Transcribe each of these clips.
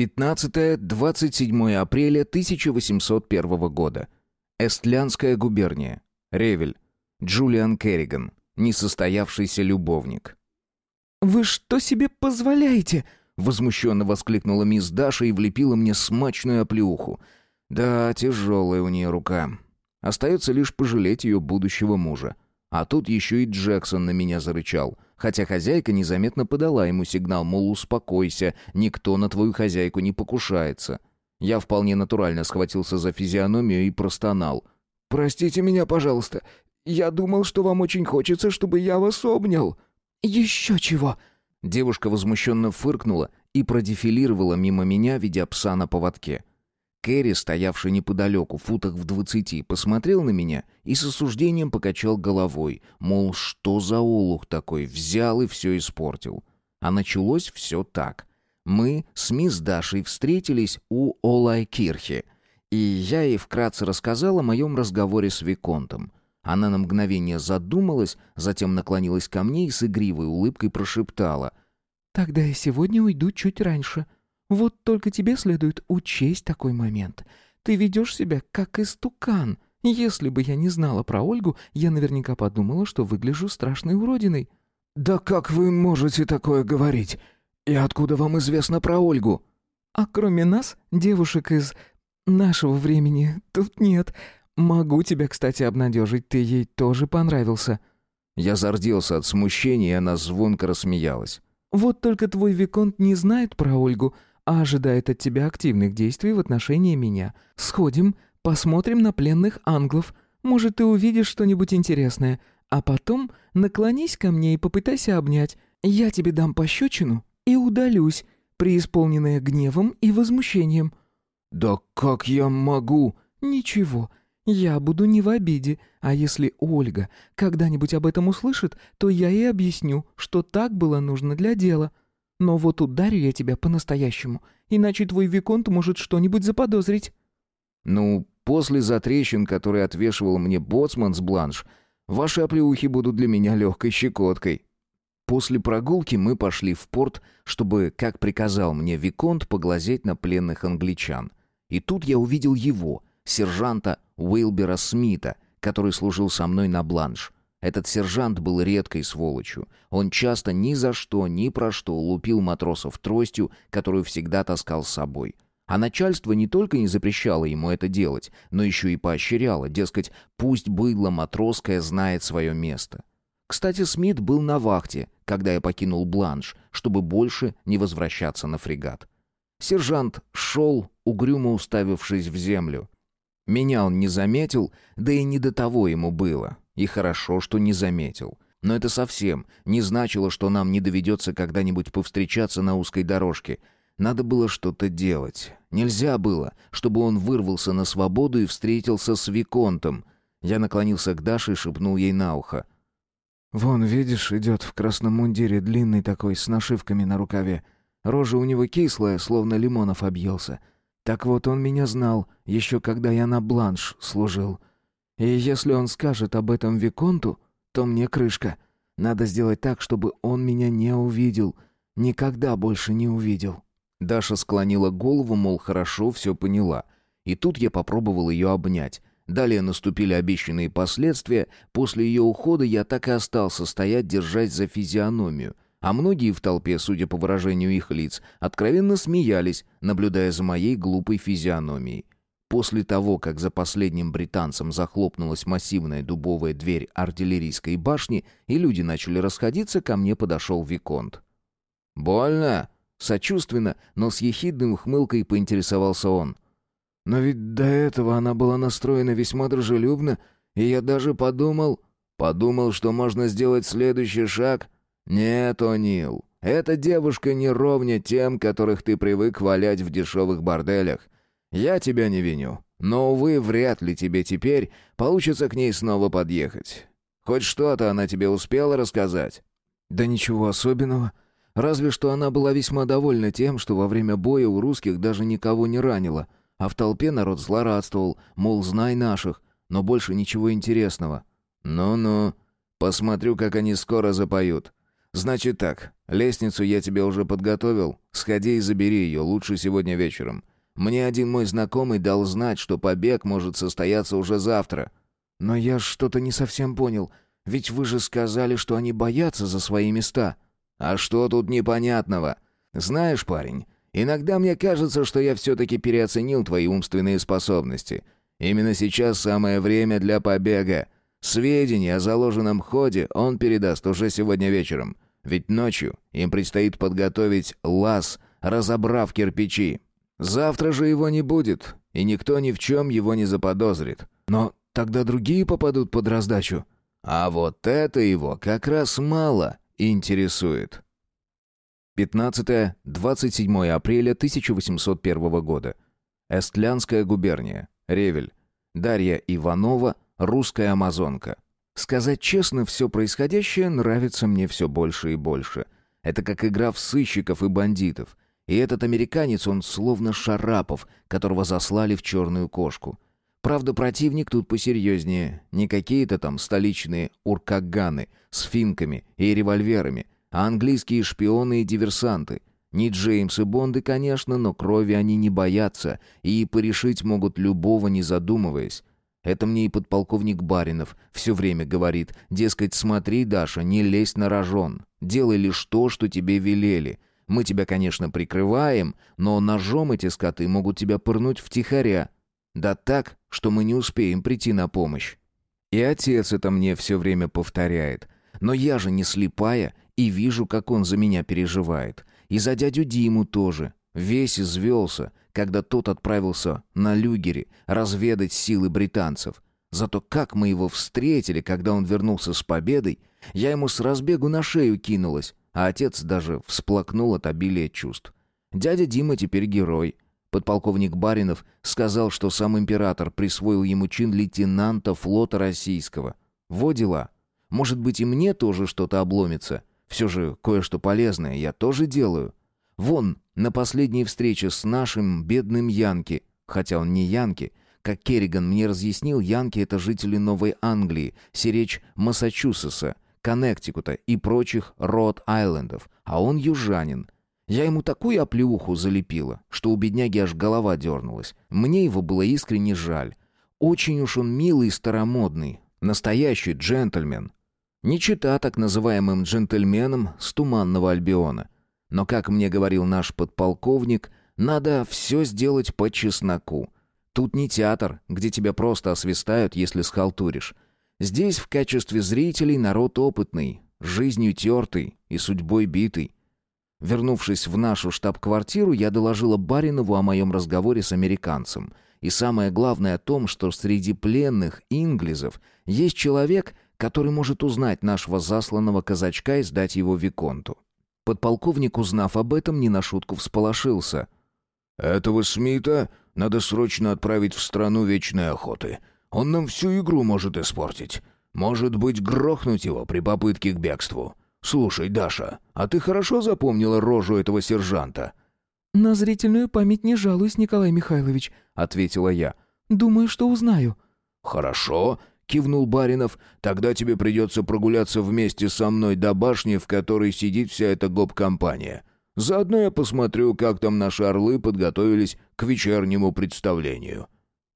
15-27 апреля 1801 года. Эстлянская губерния. Ревель. Джулиан Керриган. Несостоявшийся любовник. «Вы что себе позволяете?» Возмущенно воскликнула мисс Даша и влепила мне смачную оплеуху. Да, тяжелая у нее рука. Остается лишь пожалеть ее будущего мужа. А тут еще и Джексон на меня зарычал, хотя хозяйка незаметно подала ему сигнал, мол, успокойся, никто на твою хозяйку не покушается. Я вполне натурально схватился за физиономию и простонал. «Простите меня, пожалуйста. Я думал, что вам очень хочется, чтобы я вас обнял». «Еще чего!» Девушка возмущенно фыркнула и продефилировала мимо меня, ведя пса на поводке. Кэрри, стоявший неподалеку, футах в двадцати, посмотрел на меня и с осуждением покачал головой, мол, что за олух такой, взял и все испортил. А началось все так. Мы с мисс Дашей встретились у Олайкирхи, и я ей вкратце рассказал о моем разговоре с Виконтом. Она на мгновение задумалась, затем наклонилась ко мне и с игривой улыбкой прошептала. «Тогда я сегодня уйду чуть раньше». Вот только тебе следует учесть такой момент. Ты ведешь себя как истукан. Если бы я не знала про Ольгу, я наверняка подумала, что выгляжу страшной уродиной». «Да как вы можете такое говорить? И откуда вам известно про Ольгу?» «А кроме нас, девушек из нашего времени, тут нет. Могу тебя, кстати, обнадежить, ты ей тоже понравился». Я зарделся от смущения, и она звонко рассмеялась. «Вот только твой Виконт не знает про Ольгу, а ожидает от тебя активных действий в отношении меня. Сходим, посмотрим на пленных англов. Может, ты увидишь что-нибудь интересное. А потом наклонись ко мне и попытайся обнять. Я тебе дам пощечину и удалюсь, преисполненная гневом и возмущением». «Да как я могу?» «Ничего, я буду не в обиде, а если Ольга когда-нибудь об этом услышит, то я ей объясню, что так было нужно для дела. Но вот ударю я тебя по-настоящему, иначе твой Виконт может что-нибудь заподозрить». «Ну, после затрещин, которые отвешивал мне боцман с бланш, ваши оплеухи будут для меня легкой щекоткой». После прогулки мы пошли в порт, чтобы, как приказал мне Виконт, поглазеть на пленных англичан. И тут я увидел его, сержанта Уилбера Смита, который служил со мной на бланш. Этот сержант был редкой сволочью. Он часто ни за что, ни про что лупил матросов тростью, которую всегда таскал с собой. А начальство не только не запрещало ему это делать, но еще и поощряло, дескать, пусть быдло матросское знает свое место. Кстати, Смит был на вахте, когда я покинул Бланш, чтобы больше не возвращаться на фрегат. Сержант шел, угрюмо уставившись в землю. Меня он не заметил, да и не до того ему было. И хорошо, что не заметил. Но это совсем не значило, что нам не доведется когда-нибудь повстречаться на узкой дорожке. Надо было что-то делать. Нельзя было, чтобы он вырвался на свободу и встретился с Виконтом. Я наклонился к Даше и шепнул ей на ухо. «Вон, видишь, идет в красном мундире, длинный такой, с нашивками на рукаве. Рожа у него кислая, словно лимонов объелся. Так вот, он меня знал, еще когда я на бланш служил. И если он скажет об этом Виконту, то мне крышка. Надо сделать так, чтобы он меня не увидел. Никогда больше не увидел». Даша склонила голову, мол, хорошо, все поняла. И тут я попробовал ее обнять. Далее наступили обещанные последствия. После ее ухода я так и остался стоять, держась за физиономию. А многие в толпе, судя по выражению их лиц, откровенно смеялись, наблюдая за моей глупой физиономией. После того, как за последним британцем захлопнулась массивная дубовая дверь артиллерийской башни, и люди начали расходиться, ко мне подошел Виконт. «Больно?» Сочувственно, но с ехидной ухмылкой поинтересовался он. «Но ведь до этого она была настроена весьма дружелюбно, и я даже подумал...» «Подумал, что можно сделать следующий шаг?» «Нет, О'Нил, эта девушка не ровня тем, которых ты привык валять в дешевых борделях. Я тебя не виню, но, увы, вряд ли тебе теперь получится к ней снова подъехать. Хоть что-то она тебе успела рассказать?» «Да ничего особенного. Разве что она была весьма довольна тем, что во время боя у русских даже никого не ранило, а в толпе народ злорадствовал, мол, знай наших, но больше ничего интересного». «Ну-ну, посмотрю, как они скоро запоют. Значит так, Лестницу я тебе уже подготовил. Сходи и забери ее, лучше сегодня вечером. Мне один мой знакомый дал знать, что побег может состояться уже завтра». «Но я что-то не совсем понял. Ведь вы же сказали, что они боятся за свои места». «А что тут непонятного? Знаешь, парень, иногда мне кажется, что я все-таки переоценил твои умственные способности. Именно сейчас самое время для побега. Сведения о заложенном ходе он передаст уже сегодня вечером. Ведь ночью им предстоит подготовить лаз, разобрав кирпичи. Завтра же его не будет, и никто ни в чем его не заподозрит. Но тогда другие попадут под раздачу. А вот это его как раз мало интересует. 15-27 апреля 1801 года. Эстлянская губерния. Ревель. Дарья Иванова, русская амазонка. Сказать честно, все происходящее нравится мне все больше и больше. Это как игра в сыщиков и бандитов. И этот американец, он словно Шарапов, которого заслали в черную кошку. Правда, противник тут посерьезнее. Не какие-то там столичные уркаганы с финками и револьверами, а английские шпионы и диверсанты. Не Джеймс и Бонды, конечно, но крови они не боятся и порешить могут любого, не задумываясь. Это мне и подполковник Баринов все время говорит. Дескать, смотри, Даша, не лезь на рожон. Делай лишь то, что тебе велели. Мы тебя, конечно, прикрываем, но ножом эти скоты могут тебя пырнуть втихаря. Да так, что мы не успеем прийти на помощь. И отец это мне все время повторяет. Но я же не слепая и вижу, как он за меня переживает. И за дядю Диму тоже. Весь извелся, когда тот отправился на люгере разведать силы британцев. Зато как мы его встретили, когда он вернулся с победой, я ему с разбегу на шею кинулась, а отец даже всплакнул от обилия чувств. Дядя Дима теперь герой. Подполковник Баринов сказал, что сам император присвоил ему чин лейтенанта флота российского. Во дела. Может быть и мне тоже что-то обломится. Все же кое-что полезное я тоже делаю. Вон, на последней встрече с нашим бедным Янки, хотя он не Янки, как Керриган мне разъяснил, Янки — это жители Новой Англии, сиречь Массачусетса, Коннектикута и прочих Род-Айлендов, а он южанин. Я ему такую оплеуху залепила, что у бедняги аж голова дернулась. Мне его было искренне жаль. Очень уж он милый и старомодный, настоящий джентльмен. Не чита так называемым джентльменом с Туманного Альбиона. Но, как мне говорил наш подполковник, надо все сделать по чесноку. Тут не театр, где тебя просто освистают, если схалтуришь. Здесь в качестве зрителей народ опытный, жизнью тертый и судьбой битый. Вернувшись в нашу штаб-квартиру, я доложила Баринову о моем разговоре с американцем. И самое главное о том, что среди пленных инглизов есть человек, который может узнать нашего засланного казачка и сдать его Виконту. Подполковник, узнав об этом, не на шутку всполошился. «Этого Смита надо срочно отправить в страну вечной охоты. Он нам всю игру может испортить. Может быть, грохнуть его при попытке к бегству. Слушай, Даша, а ты хорошо запомнила рожу этого сержанта?» «На зрительную память не жалуюсь, Николай Михайлович», — ответила я. «Думаю, что узнаю». «Хорошо», — кивнул Баринов. «Тогда тебе придется прогуляться вместе со мной до башни, в которой сидит вся эта гоп-компания. Заодно я посмотрю, как там наши орлы подготовились к вечернему представлению».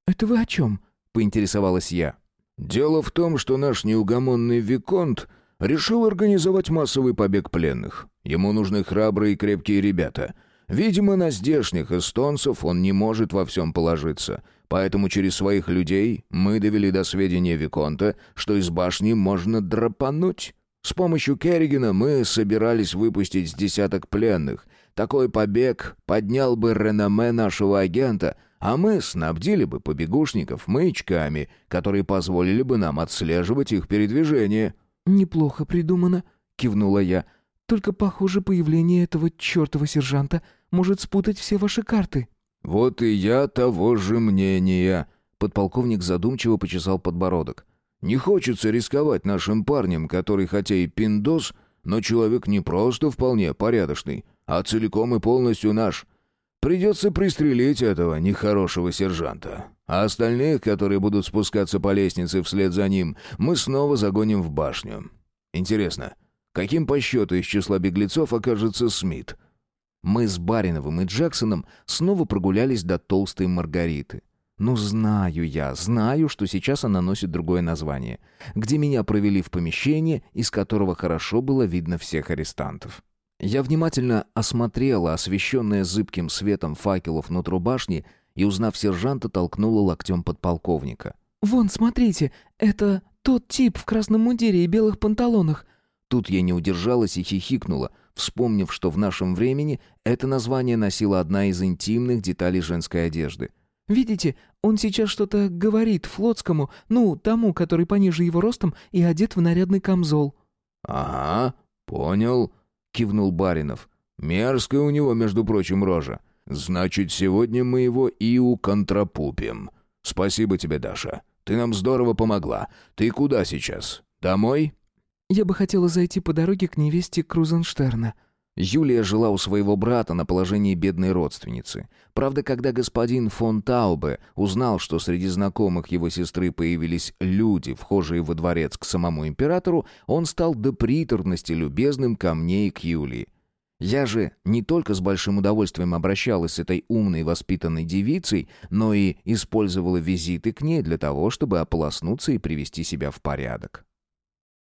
«Это вы о чем?» Поинтересовалась я. «Дело в том, что наш неугомонный Виконт решил организовать массовый побег пленных. Ему нужны храбрые и крепкие ребята. Видимо, на здешних эстонцев он не может во всем положиться, поэтому через своих людей мы довели до сведения Виконта, что из башни можно драпануть. С помощью Керригена мы собирались выпустить с десяток пленных. Такой побег поднял бы реноме нашего агента — а мы снабдили бы побегушников маячками, которые позволили бы нам отслеживать их передвижение». «Неплохо придумано», — кивнула я. «Только, похоже, появление этого чертова сержанта может спутать все ваши карты». «Вот и я того же мнения», — подполковник задумчиво почесал подбородок. «Не хочется рисковать нашим парнем, который хотя и пиндос, но человек не просто вполне порядочный, а целиком и полностью наш. Придется пристрелить этого нехорошего сержанта. А остальных, которые будут спускаться по лестнице вслед за ним, мы снова загоним в башню. Интересно, Каким по счету из числа беглецов окажется Смит?» Мы с Бариновым и Джексоном снова прогулялись до толстой Маргариты. Ну, знаю я, знаю, что сейчас она носит другое название, где меня провели в помещение, из которого хорошо было видно всех арестантов. Я внимательно осмотрела освещенное зыбким светом факелов нутро башни и, узнав сержанта, толкнула локтем подполковника. «Вон, смотрите, это тот тип в красном мундире и белых панталонах». Тут я не удержалась и хихикнула — вспомнив, что в нашем времени это название носила одна из интимных деталей женской одежды. «Видите, он сейчас что-то говорит флотскому, ну, тому, который пониже его ростом и одет в нарядный камзол». «Ага, понял», — кивнул Баринов. «Мерзкая у него, между прочим, рожа. Значит, сегодня мы его и уконтрапупим. Спасибо тебе, Даша. Ты нам здорово помогла. Ты куда сейчас? Домой?» Я бы хотела зайти по дороге к невесте Крузенштерна». Юлия жила у своего брата на положении бедной родственницы. Правда, когда господин фон Таубе узнал, что среди знакомых его сестры появились люди, вхожие во дворец к самому императору, он стал до приторности любезным ко мне и к Юлии. Я же не только с большим удовольствием обращалась с этой умной воспитанной девицей, но и использовала визиты к ней для того, чтобы ополоснуться и привести себя в порядок.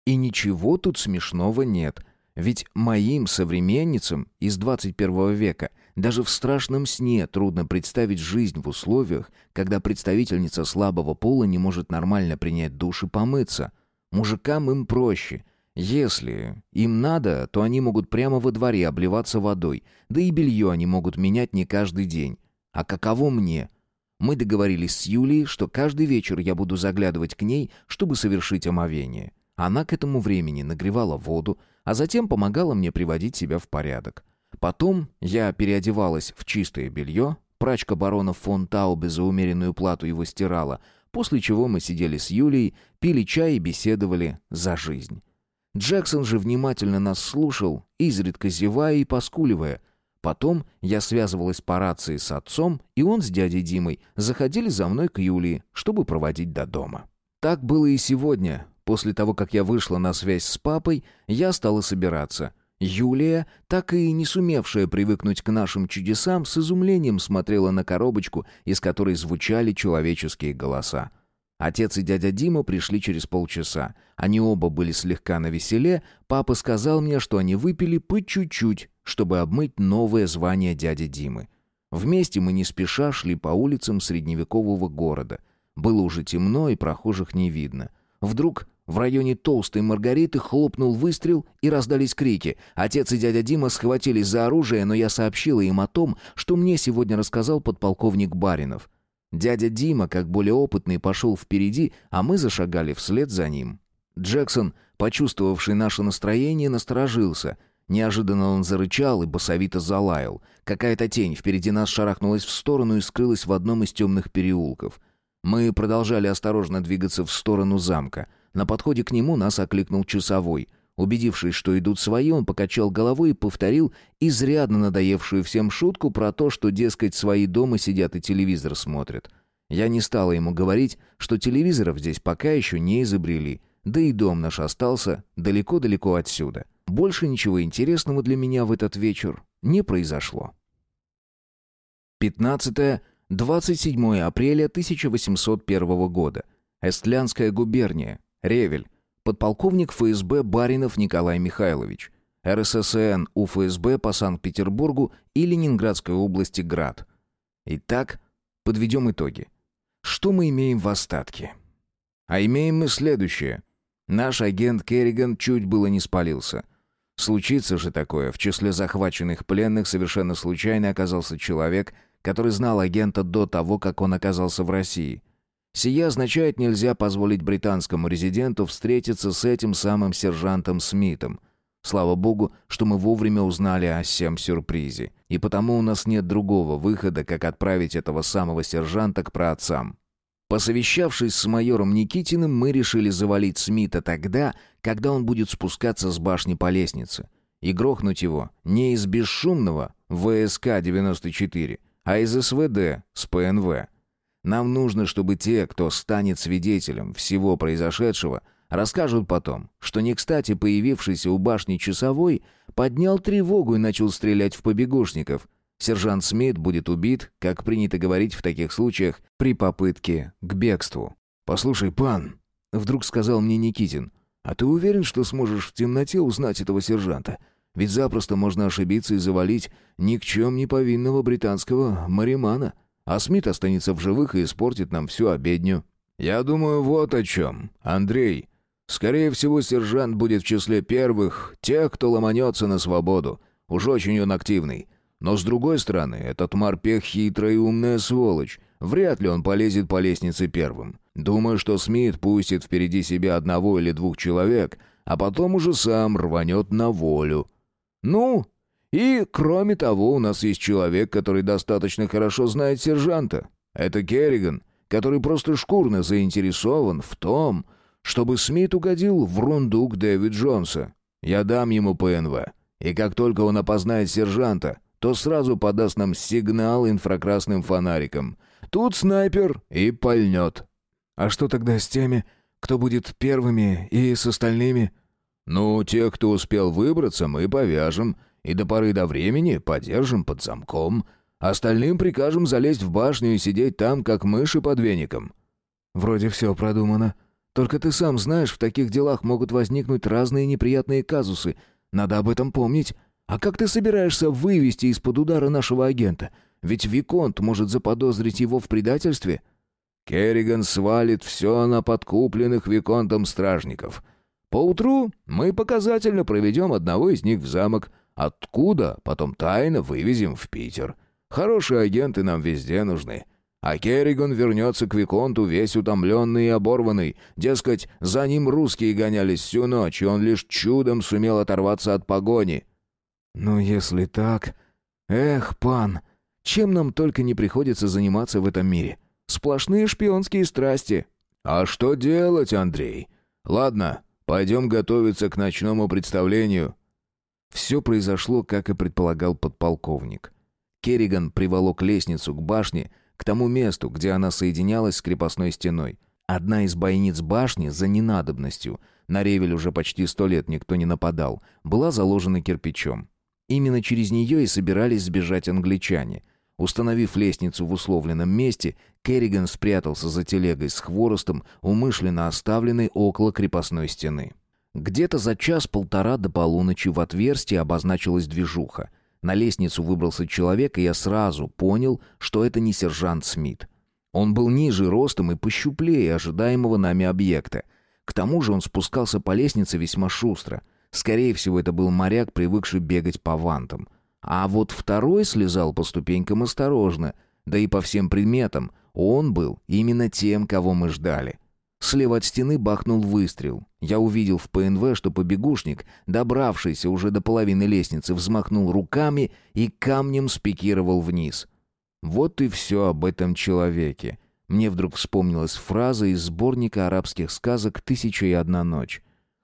И ничего тут смешного нет. Ведь моим современницам из 21 века даже в страшном сне трудно представить жизнь в условиях, когда представительница слабого пола не может нормально принять душ и помыться. Мужикам им проще. Если им надо, то они могут прямо во дворе обливаться водой, да и белье они могут менять не каждый день. А каково мне? Мы договорились с Юлией, что каждый вечер я буду заглядывать к ней, чтобы совершить омовение. Она к этому времени нагревала воду, а затем помогала мне приводить себя в порядок. Потом я переодевалась в чистое белье, прачка барона фон Таубе за умеренную плату его стирала, после чего мы сидели с Юлией, пили чай и беседовали за жизнь. Джексон же внимательно нас слушал, изредка зевая и поскуливая. Потом я связывалась по рации с отцом, и он с дядей Димой заходили за мной к Юлии, чтобы проводить до дома. Так было и сегодня, После того, как я вышла на связь с папой, я стала собираться. Юлия, так и не сумевшая привыкнуть к нашим чудесам, с изумлением смотрела на коробочку, из которой звучали человеческие голоса. Отец и дядя Дима пришли через полчаса. Они оба были слегка навеселе. Папа сказал мне, что они выпили по чуть-чуть, чтобы обмыть новое звание дяди Димы. Вместе мы не спеша шли по улицам средневекового города. Было уже темно, и прохожих не видно. Вдруг в районе Толстой Маргариты хлопнул выстрел и раздались крики. Отец и дядя Дима схватились за оружие, но я сообщила им о том, что мне сегодня рассказал подполковник Баринов. Дядя Дима, как более опытный, пошел впереди, а мы зашагали вслед за ним. Джексон, почувствовавший наше настроение, насторожился. Неожиданно он зарычал и басовито залаял. Какая-то тень впереди нас шарахнулась в сторону и скрылась в одном из темных переулков. Мы продолжали осторожно двигаться в сторону замка — на подходе к нему нас окликнул часовой. Убедившись, что идут свои, он покачал головой и повторил изрядно надоевшую всем шутку про то, что, дескать, свои дома сидят и телевизор смотрят. Я не стала ему говорить, что телевизоров здесь пока еще не изобрели, да и дом наш остался далеко-далеко отсюда. Больше ничего интересного для меня в этот вечер не произошло. 15-27 апреля 1801 года. Эстлянская губерния. Ревель. Подполковник ФСБ Баринов Николай Михайлович. РССН УФСБ по Санкт-Петербургу и Ленинградской области Град. Итак, подведем итоги. Что мы имеем в остатке? А имеем мы следующее. Наш агент Керриган чуть было не спалился. Случится же такое, в числе захваченных пленных совершенно случайно оказался человек, который знал агента до того, как он оказался в России – Сия означает, нельзя позволить британскому резиденту встретиться с этим самым сержантом Смитом. Слава богу, что мы вовремя узнали о всем сюрпризе. И потому у нас нет другого выхода, как отправить этого самого сержанта к праотцам. Посовещавшись с майором Никитиным, мы решили завалить Смита тогда, когда он будет спускаться с башни по лестнице. И грохнуть его не из бесшумного ВСК-94, а из СВД с ПНВ. Нам нужно, чтобы те, кто станет свидетелем всего произошедшего, Расскажут потом, что не кстати появившийся у башни часовой поднял тревогу и начал стрелять в побегушников. Сержант Смит будет убит, как принято говорить в таких случаях, при попытке к бегству. «Послушай, пан», — вдруг сказал мне Никитин, «а ты уверен, что сможешь в темноте узнать этого сержанта? Ведь запросто можно ошибиться и завалить ни к чем не повинного британского маримана, а Смит останется в живых и испортит нам всю обедню». «Я думаю, вот о чем, Андрей», Скорее всего, сержант будет в числе первых, тех, кто ломанется на свободу. Уж очень он активный. Но с другой стороны, этот морпех хитрая и умная сволочь. Вряд ли он полезет по лестнице первым. Думаю, что Смит пустит впереди себя одного или двух человек, а потом уже сам рванет на волю. Ну, и кроме того, у нас есть человек, который достаточно хорошо знает сержанта. Это Керриган, который просто шкурно заинтересован в том, чтобы Смит угодил в рундук Дэвид Джонса. Я дам ему ПНВ, и как только он опознает сержанта, то сразу подаст нам сигнал инфракрасным фонариком. Тут снайпер и пальнет. А что тогда с теми, кто будет первыми и с остальными? Ну, тех, кто успел выбраться, мы повяжем и до поры до времени подержим под замком. Остальным прикажем залезть в башню и сидеть там, как мыши под веником. Вроде все продумано. Только ты сам знаешь, в таких делах могут возникнуть разные неприятные казусы. Надо об этом помнить. А как ты собираешься вывести из-под удара нашего агента? Ведь Виконт может заподозрить его в предательстве». «Керриган свалит все на подкупленных Виконтом стражников. Поутру мы показательно проведем одного из них в замок, откуда потом тайно вывезем в Питер. Хорошие агенты нам везде нужны. А Керриган вернется к Виконту весь утомленный и оборванный. Дескать, за ним русские гонялись всю ночь, и он лишь чудом сумел оторваться от погони. «Ну, если так... Эх, пан, чем нам только не приходится заниматься в этом мире? Сплошные шпионские страсти». «А что делать, Андрей? Ладно, пойдем готовиться к ночному представлению». Все произошло, как и предполагал подполковник. Керриган приволок лестницу к башне, к тому месту, где она соединялась с крепостной стеной. Одна из бойниц башни за ненадобностью, на Ревель уже почти сто лет никто не нападал, была заложена кирпичом. Именно через нее и собирались сбежать англичане. Установив лестницу в условленном месте, Керриган спрятался за телегой с хворостом, умышленно оставленной около крепостной стены. Где-то за час-полтора до полуночи в отверстии обозначилась движуха — на лестницу выбрался человек, и я сразу понял, что это не сержант Смит. Он был ниже ростом и пощуплее ожидаемого нами объекта. К тому же он спускался по лестнице весьма шустро. Скорее всего, это был моряк, привыкший бегать по вантам. А вот второй слезал по ступенькам осторожно, да и по всем предметам. Он был именно тем, кого мы ждали. Слева от стены бахнул выстрел. Я увидел в ПНВ, что побегушник, добравшийся уже до половины лестницы, взмахнул руками и камнем спикировал вниз. Вот и все об этом человеке. Мне вдруг вспомнилась фраза из сборника арабских сказок «Тысяча и одна ночь».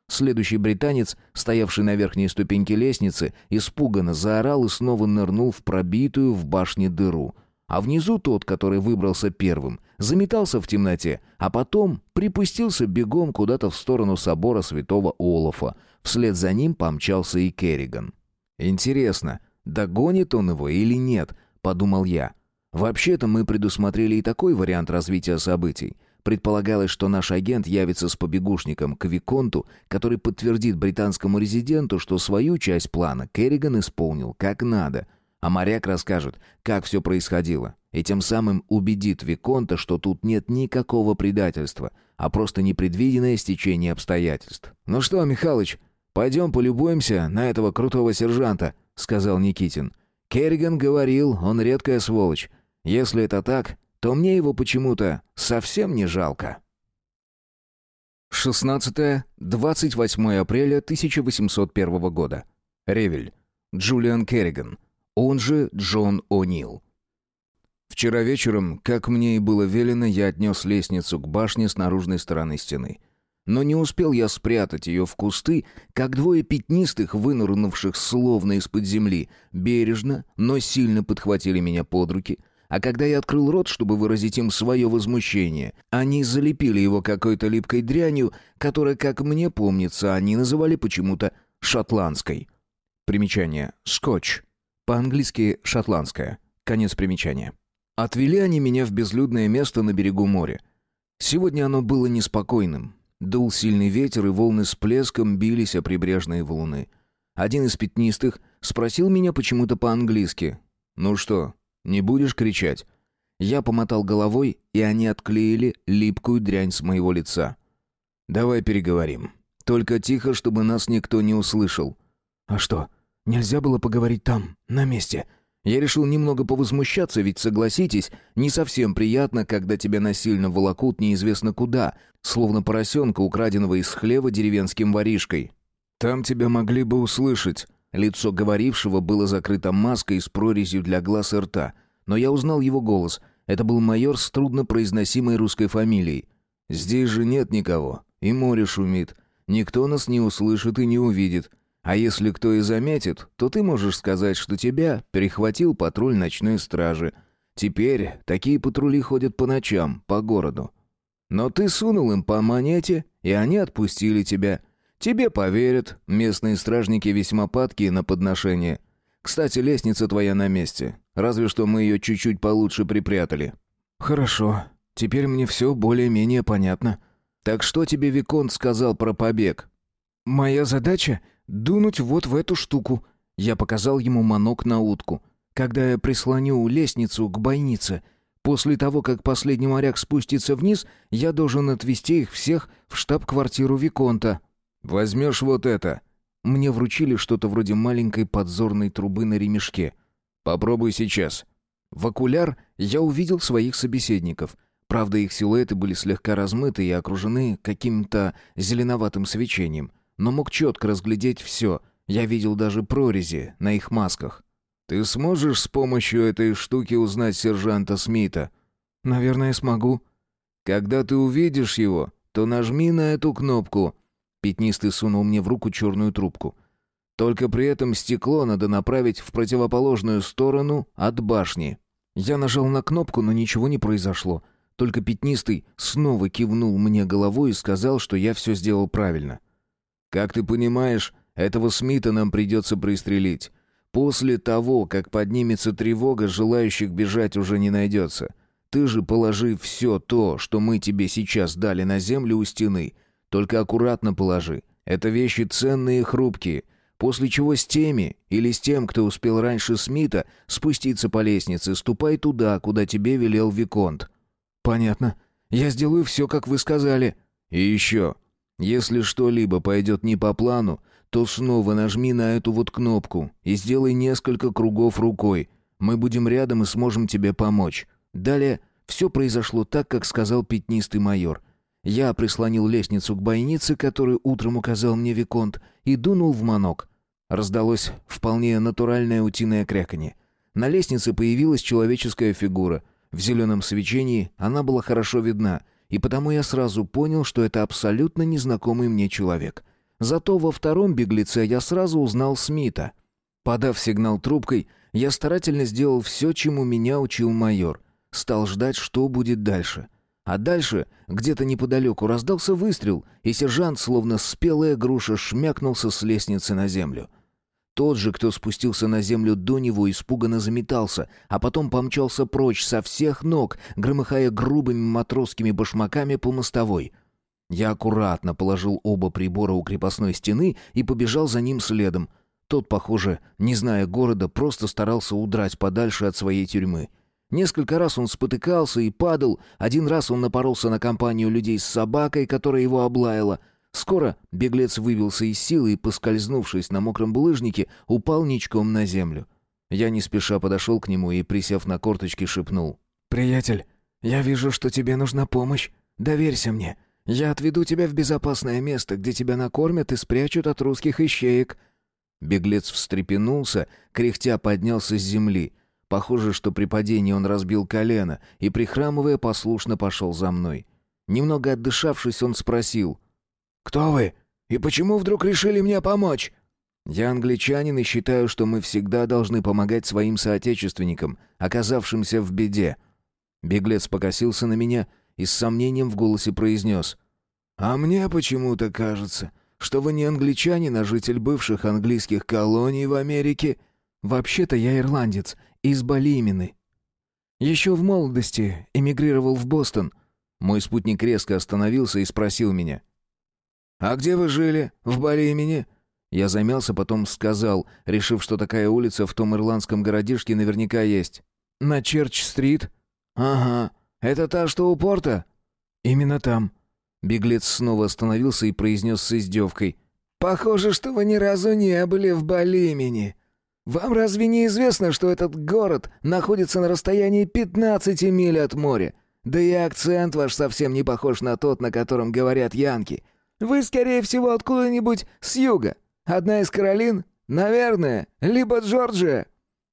Следующий британец, стоявший на верхней ступеньке лестницы, испуганно заорал и снова нырнул в пробитую в башне дыру — а внизу тот, который выбрался первым, заметался в темноте, а потом припустился бегом куда-то в сторону собора святого Олафа. Вслед за ним помчался и Керриган. «Интересно, догонит он его или нет?» — подумал я. «Вообще-то мы предусмотрели и такой вариант развития событий. Предполагалось, что наш агент явится с побегушником к Виконту, который подтвердит британскому резиденту, что свою часть плана Керриган исполнил как надо — а моряк расскажет, как все происходило, и тем самым убедит Виконта, что тут нет никакого предательства, а просто непредвиденное стечение обстоятельств. «Ну что, Михалыч, пойдем полюбуемся на этого крутого сержанта», — сказал Никитин. «Керриган говорил, он редкая сволочь. Если это так, то мне его почему-то совсем не жалко». 16-28 апреля 1801 года. Ревель. Джулиан Керриган он же Джон О'Нил. Вчера вечером, как мне и было велено, я отнес лестницу к башне с наружной стороны стены. Но не успел я спрятать ее в кусты, как двое пятнистых, вынырнувших словно из-под земли, бережно, но сильно подхватили меня под руки, А когда я открыл рот, чтобы выразить им свое возмущение, они залепили его какой-то липкой дрянью, которая, как мне помнится, они называли почему-то шотландской. Примечание. Скотч. По-английски шотландская. Конец примечания. Отвели они меня в безлюдное место на берегу моря. Сегодня оно было неспокойным. Дул сильный ветер, и волны с плеском бились о прибрежные валуны. Один из пятнистых спросил меня почему-то по-английски. «Ну что, не будешь кричать?» Я помотал головой, и они отклеили липкую дрянь с моего лица. «Давай переговорим. Только тихо, чтобы нас никто не услышал». «А что, нельзя было поговорить там, на месте?» Я решил немного повозмущаться, ведь, согласитесь, не совсем приятно, когда тебя насильно волокут неизвестно куда, словно поросенка, украденного из хлева деревенским воришкой. «Там тебя могли бы услышать». Лицо говорившего было закрыто маской с прорезью для глаз и рта, но я узнал его голос. Это был майор с труднопроизносимой русской фамилией. «Здесь же нет никого, и море шумит. Никто нас не услышит и не увидит. А если кто и заметит, то ты можешь сказать, что тебя перехватил патруль ночной стражи. Теперь такие патрули ходят по ночам, по городу. Но ты сунул им по монете, и они отпустили тебя. Тебе поверят, местные стражники весьма падкие на подношение. Кстати, лестница твоя на месте, разве что мы ее чуть-чуть получше припрятали». «Хорошо, теперь мне все более-менее понятно». «Так что тебе Виконт сказал про побег?» «Моя задача — дунуть вот в эту штуку». Я показал ему манок на утку. «Когда я прислоню лестницу к бойнице, после того, как последний моряк спустится вниз, я должен отвезти их всех в штаб-квартиру Виконта». «Возьмешь вот это». Мне вручили что-то вроде маленькой подзорной трубы на ремешке. «Попробуй сейчас». В окуляр я увидел своих собеседников. Правда, их силуэты были слегка размыты и окружены каким-то зеленоватым свечением. Но мог четко разглядеть все. Я видел даже прорези на их масках. «Ты сможешь с помощью этой штуки узнать сержанта Смита?» «Наверное, смогу». «Когда ты увидишь его, то нажми на эту кнопку». Пятнистый сунул мне в руку черную трубку. Только при этом стекло надо направить в противоположную сторону от башни. Я нажал на кнопку, но ничего не произошло. Только Пятнистый снова кивнул мне головой и сказал, что я все сделал правильно. «Как ты понимаешь, этого Смита нам придется пристрелить. После того, как поднимется тревога, желающих бежать уже не найдется. Ты же положи все то, что мы тебе сейчас дали на землю у стены — только аккуратно положи. Это вещи ценные и хрупкие. После чего с теми или с тем, кто успел раньше Смита, спуститься по лестнице, ступай туда, куда тебе велел Виконт». «Понятно. Я сделаю все, как вы сказали». «И еще. Если что-либо пойдет не по плану, то снова нажми на эту вот кнопку и сделай несколько кругов рукой. Мы будем рядом и сможем тебе помочь». Далее все произошло так, как сказал пятнистый майор. Я прислонил лестницу к бойнице, которую утром указал мне Виконт, и дунул в манок. Раздалось вполне натуральное утиное кряканье. На лестнице появилась человеческая фигура. В зеленом свечении она была хорошо видна, и потому я сразу понял, что это абсолютно незнакомый мне человек. Зато во втором беглеце я сразу узнал Смита. Подав сигнал трубкой, я старательно сделал все, чему меня учил майор. Стал ждать, что будет дальше — а дальше, где-то неподалеку, раздался выстрел, и сержант, словно спелая груша, шмякнулся с лестницы на землю. Тот же, кто спустился на землю до него, испуганно заметался, а потом помчался прочь со всех ног, громыхая грубыми матросскими башмаками по мостовой. Я аккуратно положил оба прибора у крепостной стены и побежал за ним следом. Тот, похоже, не зная города, просто старался удрать подальше от своей тюрьмы. Несколько раз он спотыкался и падал, один раз он напоролся на компанию людей с собакой, которая его облаяла. Скоро беглец выбился из силы и, поскользнувшись на мокром булыжнике, упал ничком на землю. Я не спеша подошел к нему и, присев на корточки, шепнул. «Приятель, я вижу, что тебе нужна помощь. Доверься мне. Я отведу тебя в безопасное место, где тебя накормят и спрячут от русских ищеек». Беглец встрепенулся, кряхтя поднялся с земли — Похоже, что при падении он разбил колено и, прихрамывая, послушно пошел за мной. Немного отдышавшись, он спросил. «Кто вы? И почему вдруг решили мне помочь?» Я англичанин и считаю, что мы всегда должны помогать своим соотечественникам, оказавшимся в беде». Беглец покосился на меня и с сомнением в голосе произнес. «А мне почему-то кажется, что вы не англичанин, а житель бывших английских колоний в Америке». «Вообще-то я ирландец, из Балимины. Еще в молодости эмигрировал в Бостон». Мой спутник резко остановился и спросил меня. «А где вы жили? В Балимине?» Я замялся, потом сказал, решив, что такая улица в том ирландском городишке наверняка есть. «На Черч-стрит?» «Ага. Это та, что у порта?» «Именно там». Беглец снова остановился и произнес с издевкой. «Похоже, что вы ни разу не были в Балимине. Вам разве не известно, что этот город находится на расстоянии 15 миль от моря? Да и акцент ваш совсем не похож на тот, на котором говорят янки. Вы, скорее всего, откуда-нибудь с юга. Одна из Каролин? Наверное. Либо Джорджия».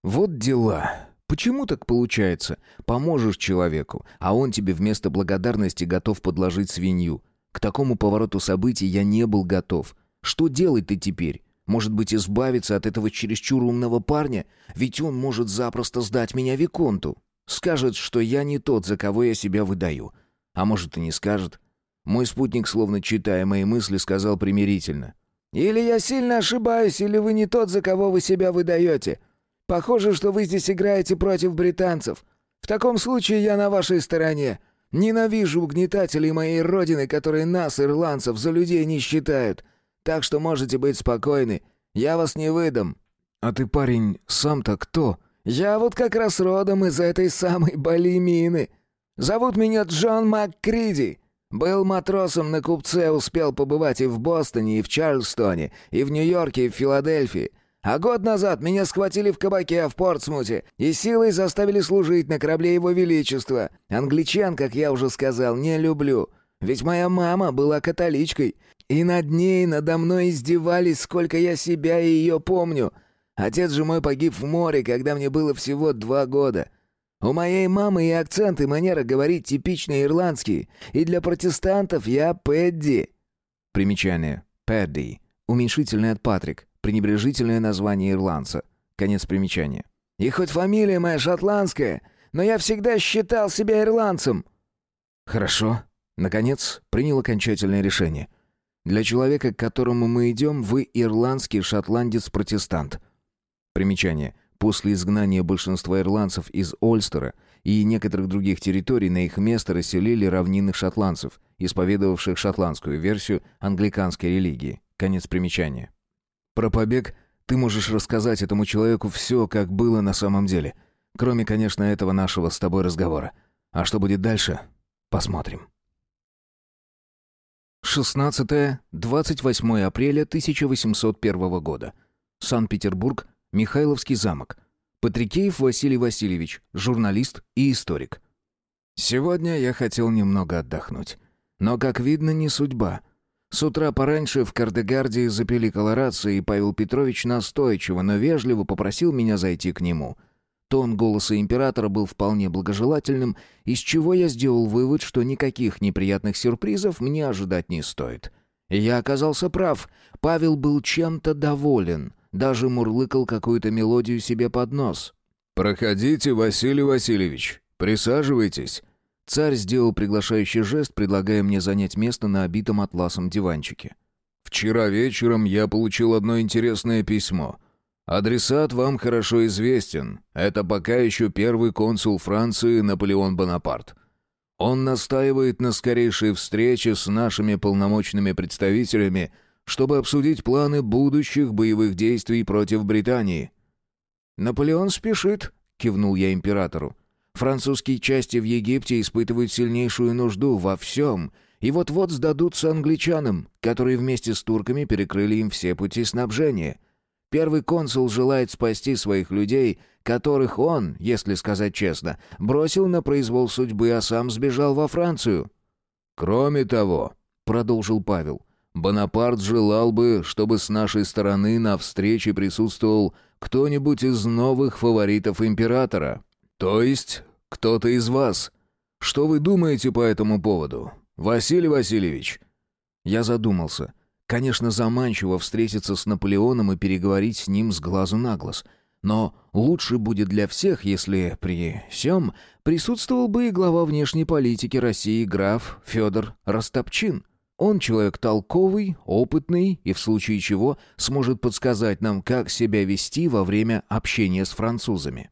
«Вот дела. Почему так получается? Поможешь человеку, а он тебе вместо благодарности готов подложить свинью. К такому повороту событий я не был готов. Что делать ты теперь? Может быть, избавиться от этого чересчур умного парня? Ведь он может запросто сдать меня Виконту. Скажет, что я не тот, за кого я себя выдаю. А может и не скажет. Мой спутник, словно читая мои мысли, сказал примирительно. Или я сильно ошибаюсь, или вы не тот, за кого вы себя выдаете. Похоже, что вы здесь играете против британцев. В таком случае я на вашей стороне. Ненавижу угнетателей моей родины, которые нас, ирландцев, за людей не считают. Так что можете быть спокойны. Я вас не выдам». «А ты, парень, сам-то кто?» «Я вот как раз родом из этой самой Балимины. Зовут меня Джон МакКриди. Был матросом на купце, успел побывать и в Бостоне, и в Чарльстоне, и в Нью-Йорке, и в Филадельфии. А год назад меня схватили в кабаке в Портсмуте и силой заставили служить на корабле Его Величества. Англичан, как я уже сказал, не люблю. Ведь моя мама была католичкой, и над ней надо мной издевались, сколько я себя и ее помню. Отец же мой погиб в море, когда мне было всего два года. У моей мамы и акцент, и манера говорить типичные ирландские, и для протестантов я Пэдди». Примечание. Пэдди. Уменьшительное от Патрик. Пренебрежительное название ирландца. Конец примечания. «И хоть фамилия моя шотландская, но я всегда считал себя ирландцем». «Хорошо». Наконец, принял окончательное решение. «Для человека, к которому мы идем, вы ирландский шотландец-протестант». Примечание. После изгнания большинства ирландцев из Ольстера и некоторых других территорий на их место расселили равнинных шотландцев, исповедовавших шотландскую версию англиканской религии. Конец примечания. Про побег ты можешь рассказать этому человеку все, как было на самом деле. Кроме, конечно, этого нашего с тобой разговора. А что будет дальше, посмотрим. 16-28 апреля 1801 года. Санкт-Петербург, Михайловский замок. Патрикеев Василий Васильевич, журналист и историк. Сегодня я хотел немного отдохнуть. Но, как видно, не судьба. С утра пораньше в Кардегарде запели колорации, и Павел Петрович настойчиво, но вежливо попросил меня зайти к нему. Тон голоса императора был вполне благожелательным, из чего я сделал вывод, что никаких неприятных сюрпризов мне ожидать не стоит. Я оказался прав. Павел был чем-то доволен — даже мурлыкал какую-то мелодию себе под нос. «Проходите, Василий Васильевич, присаживайтесь». Царь сделал приглашающий жест, предлагая мне занять место на обитом атласом диванчике. «Вчера вечером я получил одно интересное письмо. Адресат вам хорошо известен. Это пока еще первый консул Франции Наполеон Бонапарт. Он настаивает на скорейшей встрече с нашими полномочными представителями – чтобы обсудить планы будущих боевых действий против Британии. «Наполеон спешит», — кивнул я императору. «Французские части в Египте испытывают сильнейшую нужду во всем, и вот-вот сдадутся англичанам, которые вместе с турками перекрыли им все пути снабжения. Первый консул желает спасти своих людей, которых он, если сказать честно, бросил на произвол судьбы, а сам сбежал во Францию». «Кроме того», — продолжил Павел, — Бонапарт желал бы, чтобы с нашей стороны на встрече присутствовал кто-нибудь из новых фаворитов императора. То есть кто-то из вас. Что вы думаете по этому поводу, Василий Васильевич?» Я задумался. Конечно, заманчиво встретиться с Наполеоном и переговорить с ним с глазу на глаз. Но лучше будет для всех, если при всем присутствовал бы и глава внешней политики России граф Федор Растопчин. Он человек толковый, опытный и в случае чего сможет подсказать нам, как себя вести во время общения с французами.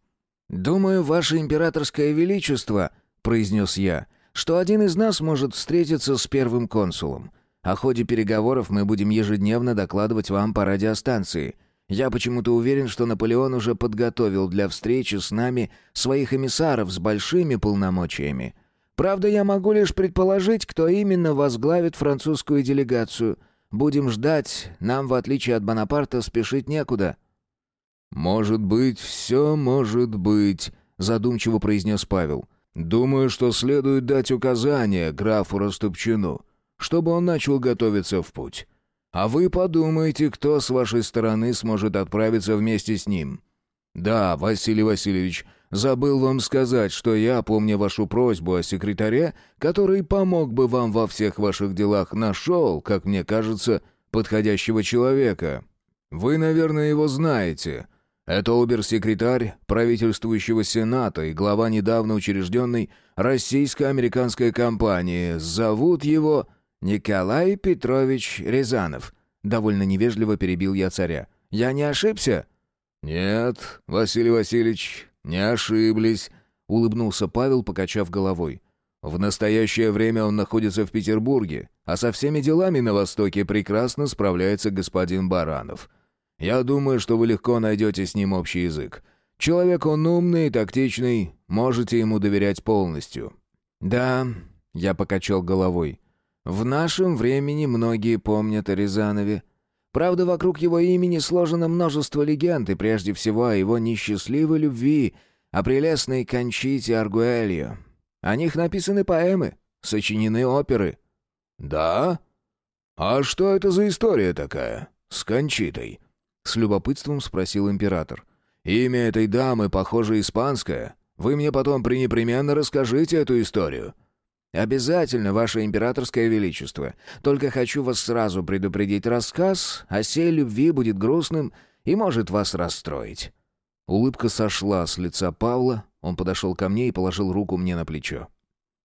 «Думаю, ваше императорское величество», — произнес я, — «что один из нас может встретиться с первым консулом. О ходе переговоров мы будем ежедневно докладывать вам по радиостанции. Я почему-то уверен, что Наполеон уже подготовил для встречи с нами своих эмиссаров с большими полномочиями. Правда, я могу лишь предположить, кто именно возглавит французскую делегацию. Будем ждать, нам, в отличие от Бонапарта, спешить некуда». «Может быть, все может быть», — задумчиво произнес Павел. «Думаю, что следует дать указание графу Растопчину, чтобы он начал готовиться в путь. А вы подумайте, кто с вашей стороны сможет отправиться вместе с ним. Да, Василий Васильевич, забыл вам сказать, что я, помня вашу просьбу о секретаре, который помог бы вам во всех ваших делах, нашел, как мне кажется, подходящего человека. Вы, наверное, его знаете. Это обер-секретарь правительствующего Сената и глава недавно учрежденной российско-американской компании. Зовут его «Николай Петрович Рязанов», — довольно невежливо перебил я царя. «Я не ошибся?» «Нет, Василий Васильевич, не ошиблись», — улыбнулся Павел, покачав головой. «В настоящее время он находится в Петербурге, а со всеми делами на Востоке прекрасно справляется господин Баранов. Я думаю, что вы легко найдете с ним общий язык. Человек он умный и тактичный, можете ему доверять полностью». «Да», — я покачал головой, в нашем времени многие помнят о Рязанове. Правда, вокруг его имени сложено множество легенд, и прежде всего о его несчастливой любви, о прелестной Кончите Аргуэльо. О них написаны поэмы, сочинены оперы. «Да? А что это за история такая? С Кончитой?» С любопытством спросил император. «Имя этой дамы, похоже, испанское. Вы мне потом пренепременно расскажите эту историю». «Обязательно, Ваше Императорское Величество. Только хочу вас сразу предупредить, рассказ о сей любви будет грустным и может вас расстроить». Улыбка сошла с лица Павла, он подошел ко мне и положил руку мне на плечо.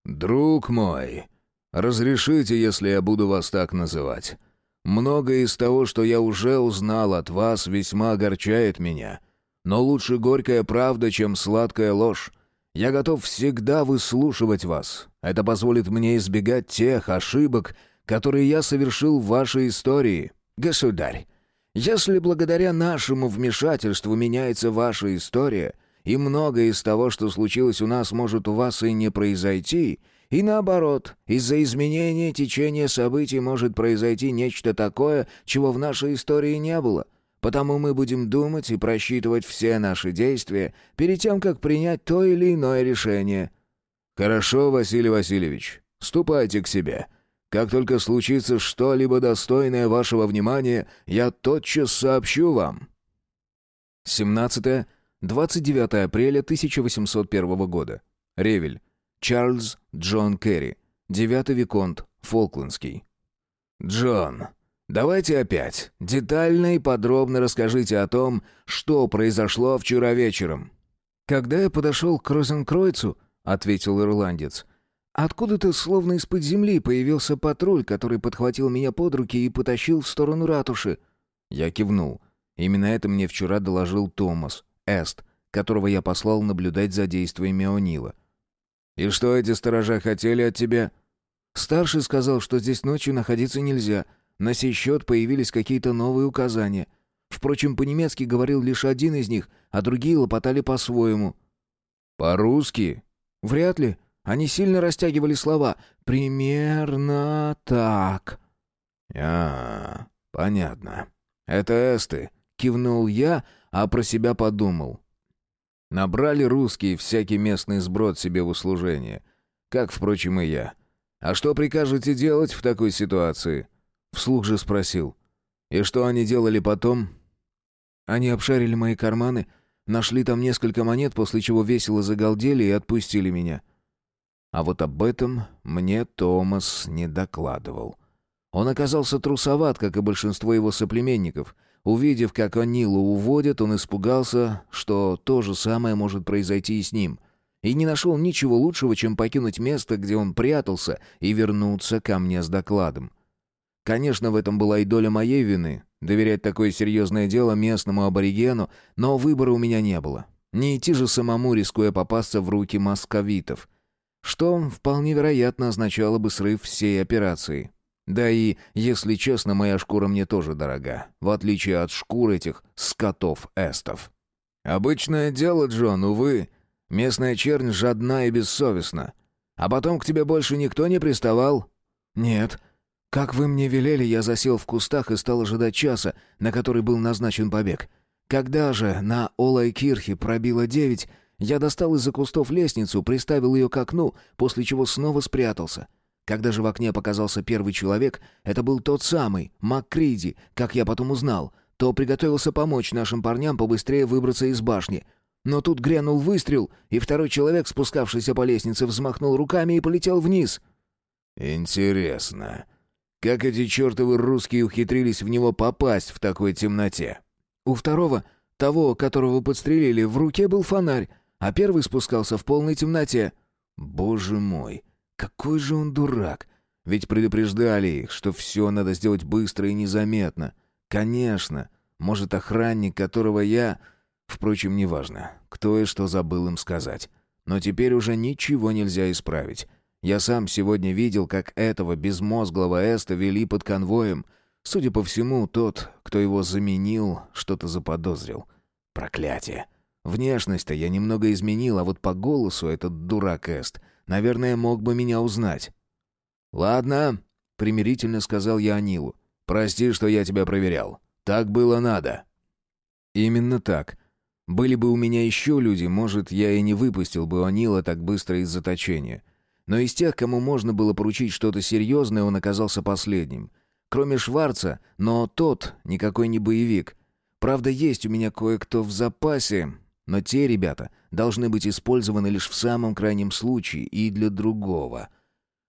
«Друг мой, разрешите, если я буду вас так называть. Многое из того, что я уже узнал от вас, весьма огорчает меня. Но лучше горькая правда, чем сладкая ложь. Я готов всегда выслушивать вас. Это позволит мне избегать тех ошибок, которые я совершил в вашей истории. Государь, если благодаря нашему вмешательству меняется ваша история, и многое из того, что случилось у нас, может у вас и не произойти, и наоборот, из-за изменения течения событий может произойти нечто такое, чего в нашей истории не было — Потому мы будем думать и просчитывать все наши действия перед тем, как принять то или иное решение». «Хорошо, Василий Васильевич, ступайте к себе. Как только случится что-либо достойное вашего внимания, я тотчас сообщу вам». 17-29 апреля 1801 года. Ревель. Чарльз Джон Керри. Девятый Виконт. Фолклендский. «Джон, Давайте опять. Детально и подробно расскажите о том, что произошло вчера вечером». «Когда я подошел к Розенкройцу», — ответил ирландец, «откуда-то, словно из-под земли, появился патруль, который подхватил меня под руки и потащил в сторону ратуши». Я кивнул. Именно это мне вчера доложил Томас, Эст, которого я послал наблюдать за действиями О'Нила. «И что эти сторожа хотели от тебя?» «Старший сказал, что здесь ночью находиться нельзя», — на сей счет появились какие-то новые указания. Впрочем, по-немецки говорил лишь один из них, а другие лопотали по-своему. «По-русски?» «Вряд ли. Они сильно растягивали слова. Примерно так». «А, понятно. Это эсты», — кивнул я, а про себя подумал. Набрали русские всякий местный сброд себе в услужение. Как, впрочем, и я. А что прикажете делать в такой ситуации?» Вслух же спросил. «И что они делали потом?» «Они обшарили мои карманы, нашли там несколько монет, после чего весело загалдели и отпустили меня». А вот об этом мне Томас не докладывал. Он оказался трусоват, как и большинство его соплеменников. Увидев, как Анилу уводят, он испугался, что то же самое может произойти и с ним. И не нашел ничего лучшего, чем покинуть место, где он прятался, и вернуться ко мне с докладом. Конечно, в этом была и доля моей вины, доверять такое серьезное дело местному аборигену, но выбора у меня не было. Не идти же самому, рискуя попасться в руки московитов. Что вполне вероятно означало бы срыв всей операции. Да и, если честно, моя шкура мне тоже дорога, в отличие от шкур этих скотов-эстов. Обычное дело, Джон, увы. Местная чернь жадна и бессовестна. А потом к тебе больше никто не приставал? Нет. Как вы мне велели, я засел в кустах и стал ожидать часа, на который был назначен побег. Когда же на Олайкирхе пробило девять, я достал из-за кустов лестницу, приставил ее к окну, после чего снова спрятался — когда же в окне показался первый человек, это был тот самый, Маккриди, как я потом узнал, то приготовился помочь нашим парням побыстрее выбраться из башни. Но тут грянул выстрел, и второй человек, спускавшийся по лестнице, взмахнул руками и полетел вниз. «Интересно, как эти чертовы русские ухитрились в него попасть в такой темноте?» У второго, того, которого подстрелили, в руке был фонарь, а первый спускался в полной темноте. «Боже мой!» Какой же он дурак! Ведь предупреждали их, что все надо сделать быстро и незаметно. Конечно, может, охранник, которого я... Впрочем, неважно, кто и что забыл им сказать. Но теперь уже ничего нельзя исправить. Я сам сегодня видел, как этого безмозглого Эста вели под конвоем. Судя по всему, тот, кто его заменил, что-то заподозрил. Проклятие. Внешность-то я немного изменил, а вот по голосу этот дурак Эст Наверное, мог бы меня узнать. «Ладно», — примирительно сказал я Анилу. «Прости, что я тебя проверял. Так было надо». Именно так. Были бы у меня еще люди, может, я и не выпустил бы Анила так быстро из заточения. Но из тех, кому можно было поручить что-то серьезное, он оказался последним. Кроме Шварца, но тот никакой не боевик. Правда, есть у меня кое-кто в запасе, но те ребята должны быть использованы лишь в самом крайнем случае и для другого.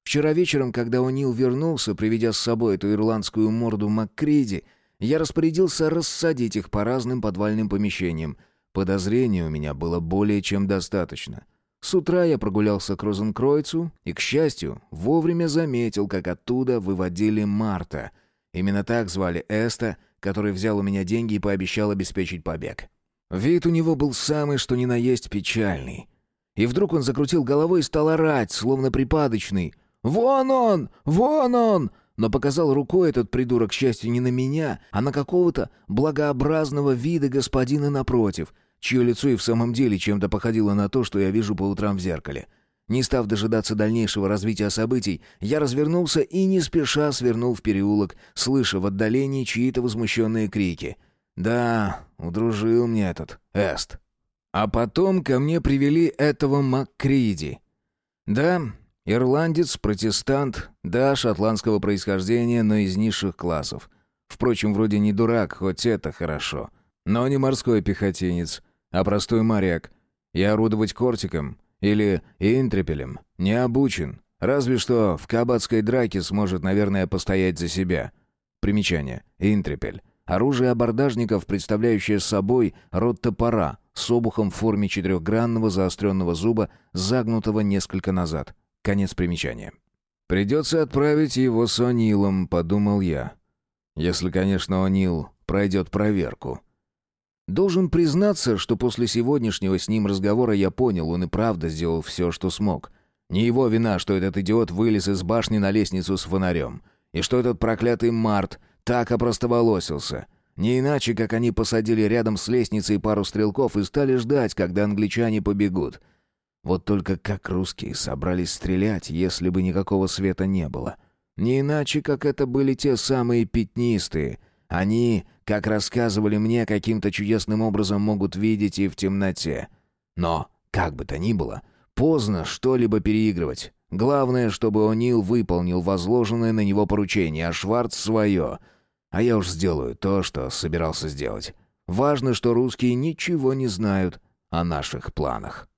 Вчера вечером, когда О'Нил вернулся, приведя с собой эту ирландскую морду Маккриди, я распорядился рассадить их по разным подвальным помещениям. Подозрений у меня было более чем достаточно. С утра я прогулялся к Розенкройцу и, к счастью, вовремя заметил, как оттуда выводили Марта. Именно так звали Эста, который взял у меня деньги и пообещал обеспечить побег. Вид у него был самый, что ни на есть печальный. И вдруг он закрутил головой и стал орать, словно припадочный. «Вон он! Вон он!» Но показал рукой этот придурок, к счастью, не на меня, а на какого-то благообразного вида господина напротив, чье лицо и в самом деле чем-то походило на то, что я вижу по утрам в зеркале. Не став дожидаться дальнейшего развития событий, я развернулся и не спеша свернул в переулок, слыша в отдалении чьи-то возмущенные крики — да, удружил мне этот Эст. А потом ко мне привели этого Маккриди. Да, ирландец, протестант, да, шотландского происхождения, но из низших классов. Впрочем, вроде не дурак, хоть это хорошо. Но не морской пехотинец, а простой моряк. И орудовать кортиком или интрепелем не обучен. Разве что в кабацкой драке сможет, наверное, постоять за себя. Примечание. Интрепель. Оружие абордажников, представляющее собой рот топора с обухом в форме четырехгранного заостренного зуба, загнутого несколько назад. Конец примечания. «Придется отправить его с О'Нилом», — подумал я. Если, конечно, О'Нил пройдет проверку. Должен признаться, что после сегодняшнего с ним разговора я понял, он и правда сделал все, что смог. Не его вина, что этот идиот вылез из башни на лестницу с фонарем. И что этот проклятый Март так опростоволосился. Не иначе, как они посадили рядом с лестницей пару стрелков и стали ждать, когда англичане побегут. Вот только как русские собрались стрелять, если бы никакого света не было. Не иначе, как это были те самые пятнистые. Они, как рассказывали мне, каким-то чудесным образом могут видеть и в темноте. Но, как бы то ни было, поздно что-либо переигрывать. Главное, чтобы О'Нил выполнил возложенное на него поручение, а Шварц — свое — а я уж сделаю то, что собирался сделать. Важно, что русские ничего не знают о наших планах.